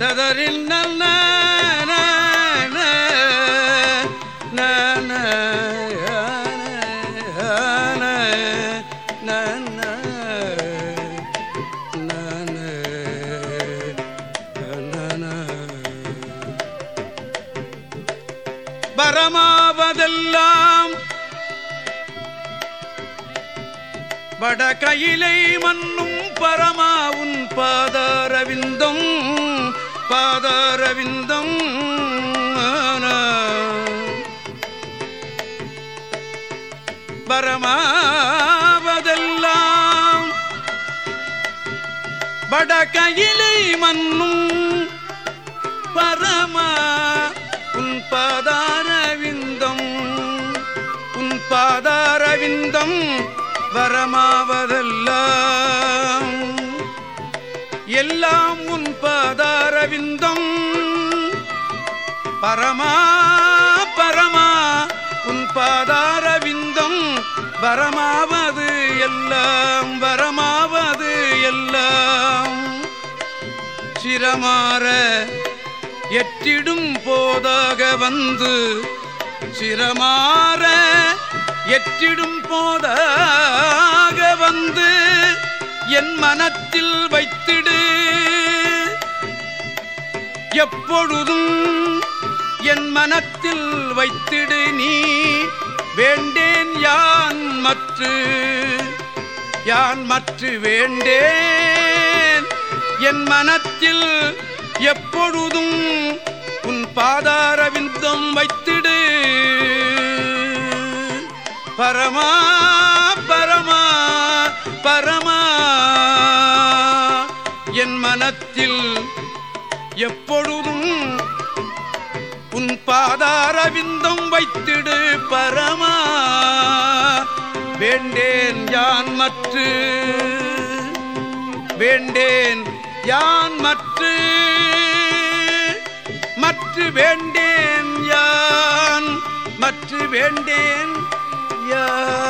ததரில் நல்ல பரமாவதெல்லாம் வட கையிலை மண்ணும் பரமாவும் பாதாரவிந்தம் பாதாரவிந்தம். பரமாவதெல்லாம் வட கையிலை மண்ணும் பரமா உன் பாதாரவிந்தம் உன் பாதாரவிந்தம். பரமாவதெல்லாம். எல்லாம் உன் பாதாரவிந்தம். பரமா பரமா உன் பாதாரவிந்தம். வரமாவது எல்லாம் வரமாவது எல்லாம். சிரமாற எற்றிடும் போதாக வந்து சிரமாற பெற்றிடும் போதாக வந்து என் மனத்தில் வைத்திடு. எப்பொழுதும் என் மனத்தில் வைத்திடு நீ. வேண்டேன் யான் மற்று. யான் மற்று வேண்டேன். என் மனத்தில் எப்பொழுதும் உன் பாதாரவிந்தம் வைத்திடு. பரமா பரமா பரமா. என் மனத்தில் எப்பொழுதும் உன் பாதாரவிந்தம் வைத்திடு பரமா. வேண்டேன் யான் மற்று. வேண்டேன் யான் மற்று. மற்று வேண்டேன் யான் மற்று வேண்டேன் யான்